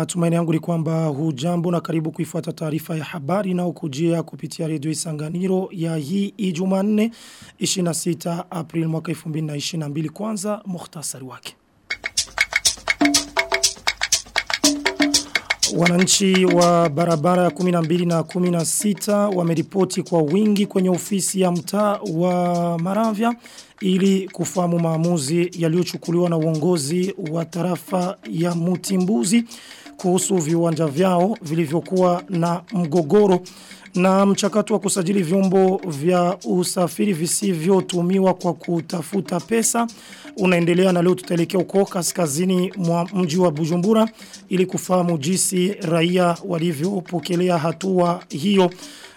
matumaini yangu ni kwamba hujambo na karibu kuifuata taarifa ya habari na ukujia kupitia redio Isanganiro ya hii Ijumanne 26 April mwaka 2022 kwanza muhtasari wake. Wananchi wa barabara ya 12 na 16 wameripoti kwa wingi kwenye ofisi ya mtaa wa Maravya ili kufahamu maamuzi yaliyochukuliwa na uongozi wa tarafa ya Mutimbuzi kuhusu viwanja vyao vilivyokuwa na mgogoro na mchakato wa kusajili vyombo vya usafiri visivyotumiwa kwa kutafuta pesa unaendelea na leo tutaelekea uko kaskazini mwa mji wa Bujumbura ili kufahamu jinsi raia walivyopokelea hatua hiyo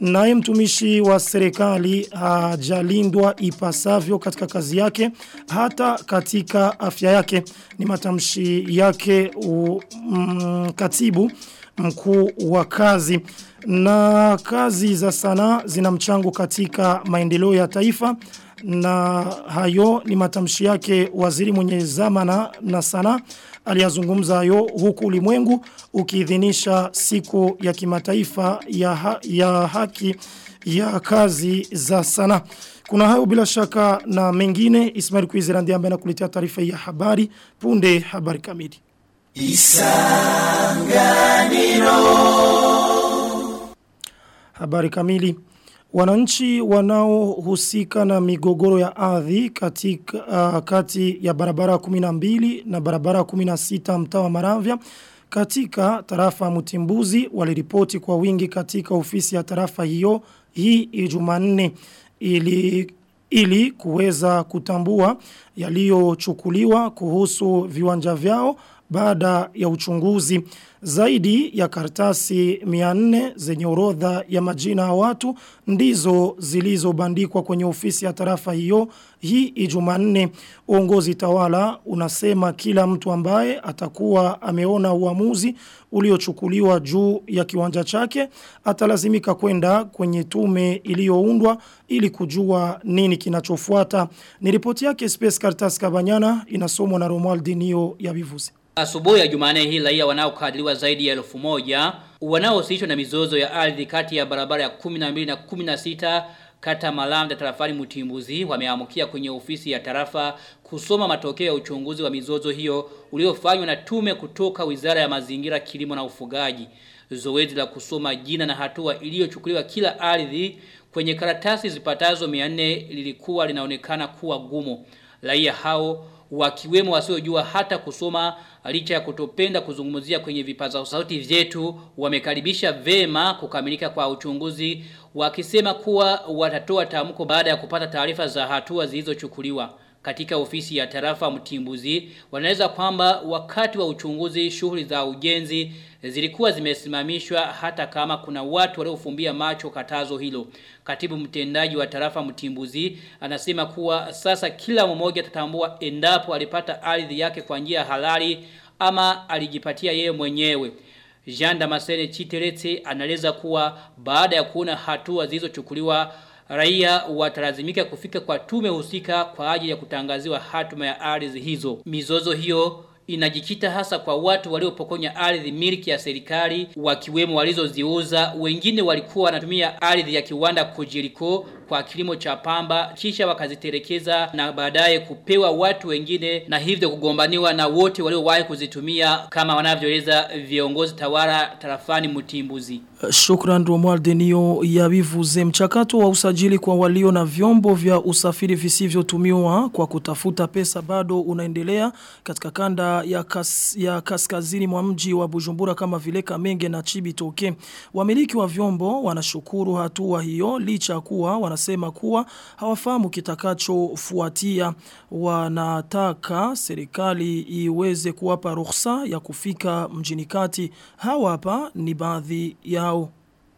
Naye mtumishi wa serikali hajalindwa ipasavyo katika kazi yake hata katika afya yake ni matamshi yake u, mm, katibu mkuu wa kazi. Na kazi za sanaa zina mchango katika maendeleo ya taifa na hayo ni matamshi yake waziri mwenye zamana na sana aliyazungumza hayo huku ulimwengu ukiidhinisha siku ya kimataifa ya, ha, ya haki ya kazi za sana. Kuna hayo bila shaka na mengine. Ismail Kuizirandi ambaye anakuletea taarifa ya habari. Punde habari kamili. Isanganiro Habari kamili. Wananchi wanaohusika na migogoro ya ardhi katika uh, kati ya barabara 12 na barabara 16 mtaa wa Maravya katika tarafa Mutimbuzi waliripoti kwa wingi katika ofisi ya tarafa hiyo hii Ijumanne ili ili kuweza kutambua yaliyochukuliwa kuhusu viwanja vyao baada ya uchunguzi zaidi ya kartasi 400 zenye orodha ya majina ya watu ndizo zilizobandikwa kwenye ofisi ya tarafa hiyo hii Ijumanne. Uongozi tawala unasema kila mtu ambaye atakuwa ameona uamuzi uliochukuliwa juu ya kiwanja chake atalazimika kwenda kwenye tume iliyoundwa ili kujua nini kinachofuata. Ni ripoti yake Space Kartas Kabanyana inasomwa na Romualdinio ya Bivuzi Asubuhi ya Jumane hii raia wanaokadiriwa zaidi ya elfu moja wanaohusishwa na mizozo ya ardhi kati ya barabara ya 12 na 16 kata Malanda tarafani Mutimbuzi wameamkia kwenye ofisi ya tarafa kusoma matokeo ya uchunguzi wa mizozo hiyo uliofanywa na tume kutoka Wizara ya Mazingira, Kilimo na Ufugaji. Zoezi la kusoma jina na hatua iliyochukuliwa kila ardhi kwenye karatasi zipatazo 400 lilikuwa linaonekana kuwa gumu. Raia hao wakiwemo wasiojua hata kusoma licha ya kutopenda kuzungumzia kwenye vipaza sauti vyetu wamekaribisha vema kukamilika kwa uchunguzi wakisema kuwa watatoa tamko baada ya kupata taarifa za hatua zilizochukuliwa. Katika ofisi ya tarafa Mtimbuzi wanaweza kwamba wakati wa uchunguzi shughuli za ujenzi zilikuwa zimesimamishwa hata kama kuna watu waliofumbia macho katazo hilo. Katibu mtendaji wa tarafa Mtimbuzi anasema kuwa sasa kila mmoja atatambua endapo alipata ardhi yake kwa njia halali ama alijipatia yeye mwenyewe. Jean Damascene Chiteretse anaeleza kuwa baada ya kuona hatua zilizochukuliwa raia watalazimika kufika kwa tume husika kwa ajili ya kutangaziwa hatima ya ardhi hizo. Mizozo hiyo inajikita hasa kwa watu waliopokonya ardhi miliki ya serikali wakiwemo walizoziuza wengine walikuwa wanatumia ardhi ya kiwanda Kujiriko kwa kilimo cha pamba kisha wakaziterekeza na baadaye kupewa watu wengine na hivyo kugombaniwa na wote waliowahi kuzitumia kama wanavyoeleza viongozi tawala tarafani Mutimbuzi. Shukran Romuald niyo yabivuze mchakato wa usajili kwa walio na vyombo vya usafiri visivyotumiwa kwa kutafuta pesa bado unaendelea katika kanda ya, kas, ya kaskazini mwa mji wa Bujumbura kama vile Kamenge na chibi toke Wamiliki wa vyombo wanashukuru hatua hiyo licha kuwa wanasema kuwa hawafahamu kitakachofuatia wanataka serikali iweze kuwapa ruhusa ya kufika mjini kati. Hawa hapa ni baadhi yao.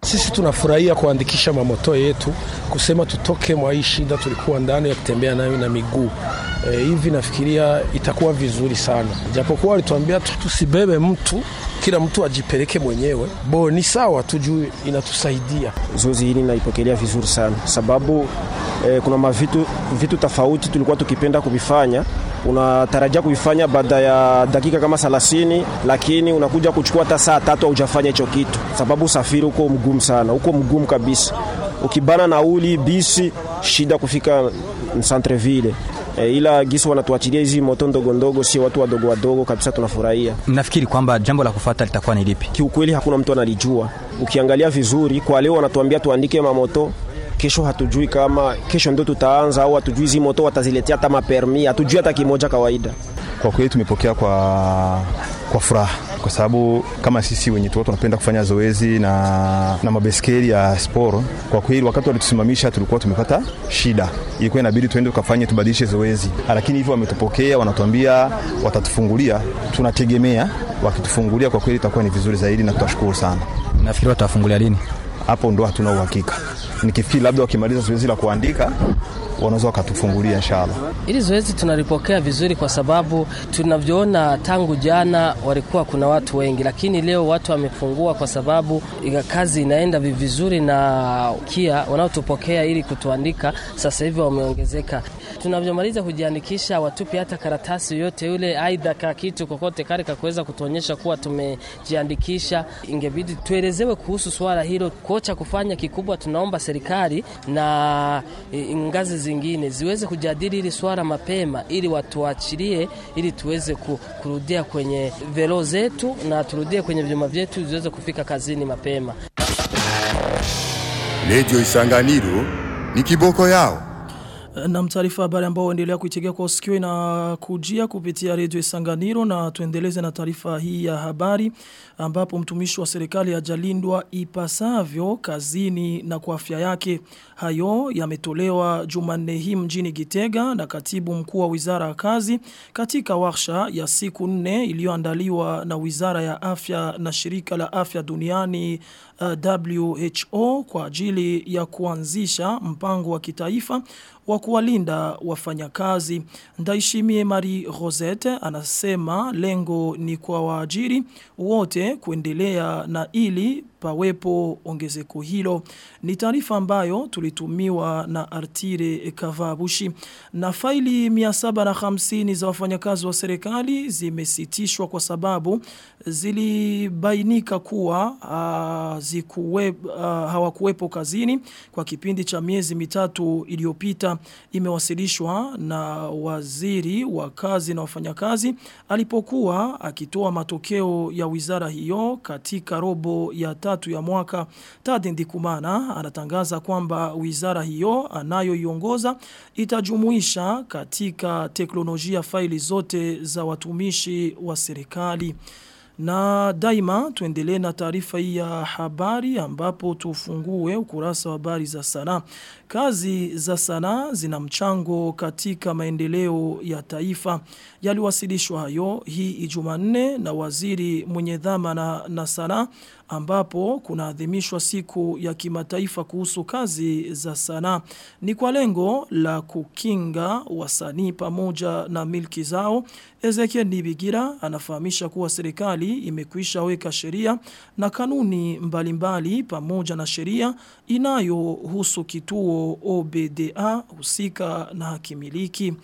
Sisi tunafurahia kuandikisha mamoto yetu, kusema tutoke mwa hii shida tulikuwa ndani ya kutembea nayo na miguu. E, hivi nafikiria itakuwa vizuri sana, japokuwa walituambia tusibebe mtu, kila mtu ajipeleke mwenyewe. Bo, ni sawa tu juu inatusaidia. Zoezi hili naipokelea vizuri sana sababu e, kuna mavitu vitu tofauti tulikuwa tukipenda kuvifanya unatarajia kuifanya baada ya dakika kama 30 lakini unakuja kuchukua hata saa tatu haujafanya hicho kitu, sababu usafiri huko mgumu sana, uko mgumu kabisa. Ukibana nauli bisi, shida kufika centreville. E, ila gisi wanatuachilia hizi moto ndogo ndogo, si watu wadogo wadogo kabisa, tunafurahia. nafikiri kwamba jambo la kufuata litakuwa ni lipi? Kiukweli hakuna mtu analijua. Ukiangalia vizuri, kwa leo wanatuambia tuandike mamoto kesho hatujui kama kesho ndio tutaanza au hatujui hizi moto wataziletea hata mapermi, hatujui hata kimoja kawaida. Kwa kweli tumepokea kwa, kwa furaha kwa sababu kama sisi wenye tu tunapenda kufanya zoezi na, na mabeskeli ya sporo. Kwa kweli wakati walitusimamisha tulikuwa tumepata shida, ilikuwa inabidi tuende tukafanye tubadilishe zoezi, lakini hivyo wametupokea, wanatuambia watatufungulia. Tunategemea wakitufungulia, kwa kweli itakuwa ni vizuri zaidi na tutashukuru sana. Nafikiri watafungulia lini? Hapo ndo hatuna uhakika. Nikifikiri labda wakimaliza zoezi la kuandika wanaweza wakatufungulia inshallah. Hili zoezi tunalipokea vizuri, kwa sababu tunavyoona tangu jana walikuwa kuna watu wengi, lakini leo watu wamefungua kwa sababu kazi inaenda vizuri, na kia wanaotupokea ili kutuandika sasa hivi wameongezeka. Tunavyomaliza kujiandikisha, watupi hata karatasi yote yule, aidha ka kitu kokote kale kakuweza kutuonyesha kuwa tumejiandikisha. Ingebidi tuelezewe kuhusu swala hilo. Kocha kufanya kikubwa, tunaomba serikali na ngazi zingine ziweze kujadili hili swala mapema, ili watuachilie, ili tuweze kurudia kwenye velo zetu na turudie kwenye vyuma vyetu ziweze kufika kazini mapema. Redio Isanganiro ni kiboko yao. Na mtarifa habari ambao endelea kuitegea kwa usikio na kujia kupitia redio Isanganiro na tuendeleze na taarifa hii ya habari ambapo mtumishi wa serikali ajalindwa ipasavyo kazini na kwa afya yake. Hayo yametolewa Jumanne hii mjini Gitega na katibu mkuu wa Wizara ya Kazi katika warsha ya siku nne iliyoandaliwa na Wizara ya Afya na Shirika la Afya Duniani WHO kwa ajili ya kuanzisha mpango wa kitaifa wa kuwalinda wafanyakazi. Ndaishimie Marie Rosette anasema lengo ni kwa waajiri wote kuendelea na ili pawepo ongezeko hilo. Ni taarifa ambayo tulitumiwa na Artire Kavabushi. Na faili 750 za wafanyakazi wa serikali zimesitishwa kwa sababu zilibainika kuwa uh, zikuwe, uh, hawakuwepo kazini kwa kipindi cha miezi mitatu iliyopita imewasilishwa na waziri wa kazi na wafanyakazi alipokuwa akitoa matokeo ya wizara hiyo katika robo ya tatu ya mwaka Tade Ndikumana anatangaza kwamba wizara hiyo anayoiongoza itajumuisha katika teknolojia faili zote za watumishi wa serikali. Na daima tuendelee na taarifa hii ya habari ambapo tufungue ukurasa wa habari za sanaa. Kazi za sanaa zina mchango katika maendeleo ya taifa. Yaliwasilishwa hayo hii Ijumanne na waziri mwenye dhamana na sanaa ambapo kunaadhimishwa siku ya kimataifa kuhusu kazi za sanaa. Ni kwa lengo la kukinga wasanii pamoja na milki zao. Ezekiel Nibigira anafahamisha kuwa serikali imekwisha weka sheria na kanuni mbalimbali mbali, pamoja na sheria inayohusu kituo OBDA husika na hakimiliki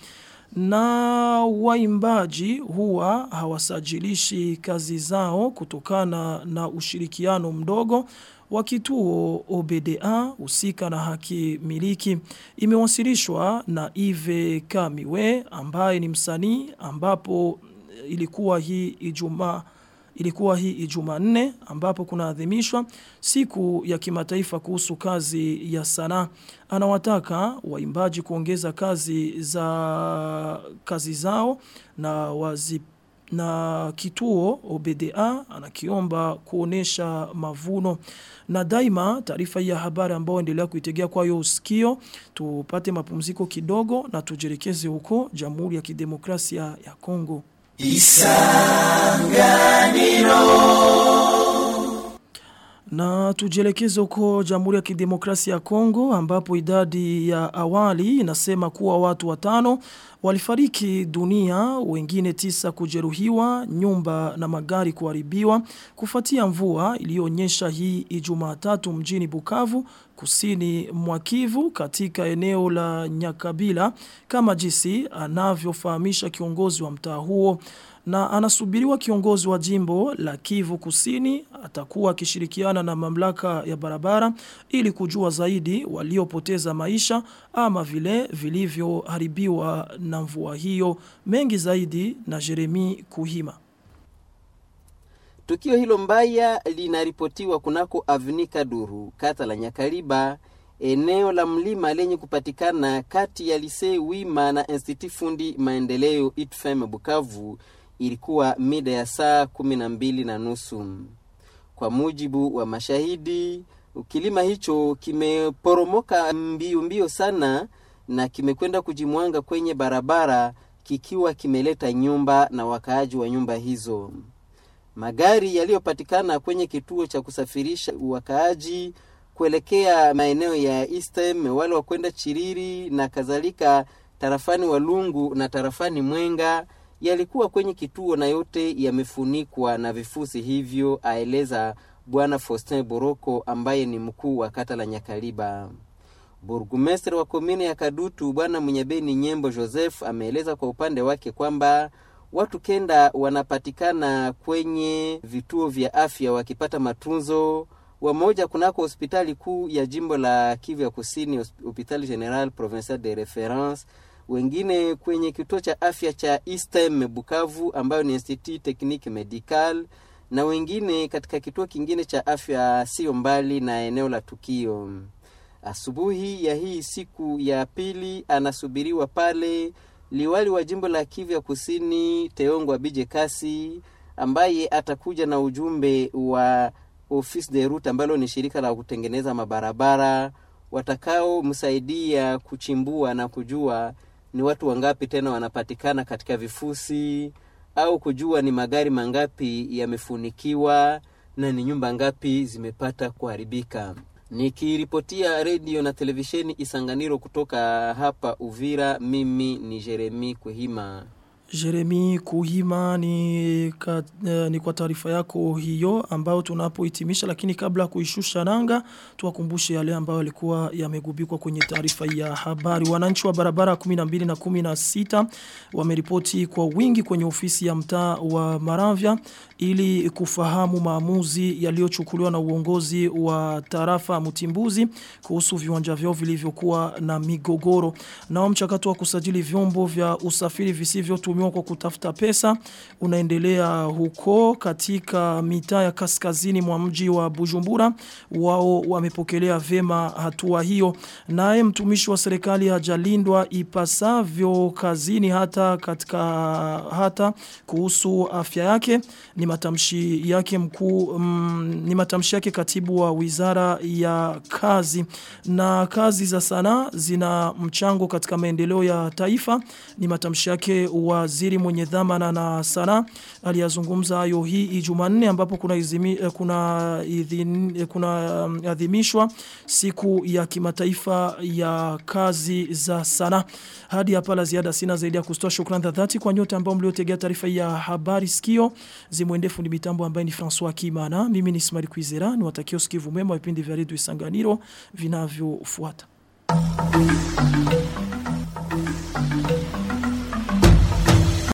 na waimbaji huwa hawasajilishi kazi zao kutokana na ushirikiano mdogo wa kituo OBDA husika na haki miliki. Imewasilishwa na Ive Kamiwe ambaye ni msanii ambapo ilikuwa hii Ijumaa ilikuwa hii Jumanne ambapo kunaadhimishwa siku ya kimataifa kuhusu kazi ya sanaa. Anawataka waimbaji kuongeza kazi za kazi zao na wazi na kituo OBDA anakiomba kuonesha mavuno na daima taarifa ya habari ambayo endelea kuitegea kwa hiyo usikio tupate mapumziko kidogo na tujirekeze huko Jamhuri ya Kidemokrasia ya Kongo Isanganiro. Tujielekeze huko Jamhuri ya Kidemokrasia ya Kongo ambapo idadi ya awali inasema kuwa watu watano walifariki dunia, wengine tisa kujeruhiwa, nyumba na magari kuharibiwa kufuatia mvua iliyoonyesha hii Ijumatatu mjini Bukavu kusini mwa Kivu katika eneo la Nyakabila kama jinsi anavyofahamisha kiongozi wa mtaa huo na anasubiriwa kiongozi wa jimbo la Kivu Kusini atakuwa akishirikiana na mamlaka ya barabara ili kujua zaidi waliopoteza maisha ama vile vilivyoharibiwa na mvua hiyo mengi zaidi na Jeremi Kuhima Tukio hilo mbaya linaripotiwa kunako Avnika Duru, kata la Nyakariba, eneo la mlima lenye kupatikana kati ya Lisee Wima na Institut Fundi Maendeleo ITFM Bukavu. Ilikuwa mida ya saa kumi na mbili na nusu. Kwa mujibu wa mashahidi, kilima hicho kimeporomoka mbio mbio sana na kimekwenda kujimwanga kwenye barabara kikiwa kimeleta nyumba na wakaaji wa nyumba hizo. Magari yaliyopatikana kwenye kituo cha kusafirisha wakaaji kuelekea maeneo ya Eastem, wale wa kwenda Chiriri na kadhalika, tarafani Walungu na tarafani Mwenga yalikuwa kwenye kituo na yote yamefunikwa na vifusi hivyo, aeleza Bwana Faustin Boroko ambaye ni mkuu wa kata la Nyakaliba. Burgumestre wa komine ya Kadutu Bwana Mwenyebeni Nyembo Joseph ameeleza kwa upande wake kwamba watu kenda wanapatikana kwenye vituo vya afya wakipata matunzo, wamoja kunako hospitali kuu ya jimbo la Kivu ya Kusini, hospitali General Provincial de Reference, wengine kwenye kituo cha afya cha Eastem Bukavu ambayo ni Institut Technique Medical, na wengine katika kituo kingine cha afya sio mbali na eneo la tukio. Asubuhi ya hii siku ya pili anasubiriwa pale liwali wa jimbo la Kivu ya Kusini Teongwa Bije Kasi ambaye atakuja na ujumbe wa Office de Route ambalo ni shirika la kutengeneza mabarabara watakaomsaidia kuchimbua na kujua ni watu wangapi tena wanapatikana katika vifusi au kujua ni magari mangapi yamefunikiwa na ni nyumba ngapi zimepata kuharibika. Nikiripotia redio na televisheni Isanganiro kutoka hapa Uvira, mimi ni Jeremi Kuhima. Jeremi Kuhima ni, ka, eh, ni kwa taarifa yako hiyo ambayo tunapohitimisha, lakini kabla kuishusha nanga tuwakumbushe yale ambayo yalikuwa yamegubikwa kwenye taarifa ya habari. Wananchi wa barabara 12 na 16 wameripoti kwa wingi kwenye ofisi ya mtaa wa Maravya ili kufahamu maamuzi yaliyochukuliwa na uongozi wa tarafa Mutimbuzi kuhusu viwanja vyao vilivyokuwa na migogoro. Nao mchakato wa kusajili vyombo vya usafiri visivyotumiwa kwa kutafuta pesa unaendelea huko katika mitaa ya kaskazini mwa mji wa Bujumbura. Wao wamepokelea vema hatua hiyo. Naye mtumishi wa serikali hajalindwa ipasavyo kazini hata katika hata kuhusu afya yake ni matamshi yake mkuu mm, ni matamshi yake katibu wa wizara ya kazi na kazi za sanaa zina mchango katika maendeleo ya taifa ni matamshi yake waziri mwenye dhamana na sanaa aliyazungumza hayo hii Jumanne ambapo kuna izimi, kuna idhin, kuna um, adhimishwa siku ya kimataifa ya kazi za sanaa. Hadi hapa la ziada sina zaidi ya kustoa shukrani dhati kwa nyote ambao mliotegea taarifa ya habari. Sikio zimwende fundi mitambo ambaye ni François Kimana. Mimi ni Ismail Kwizera niwatakia usikivu mwema vipindi vya redio Isanganiro vinavyofuata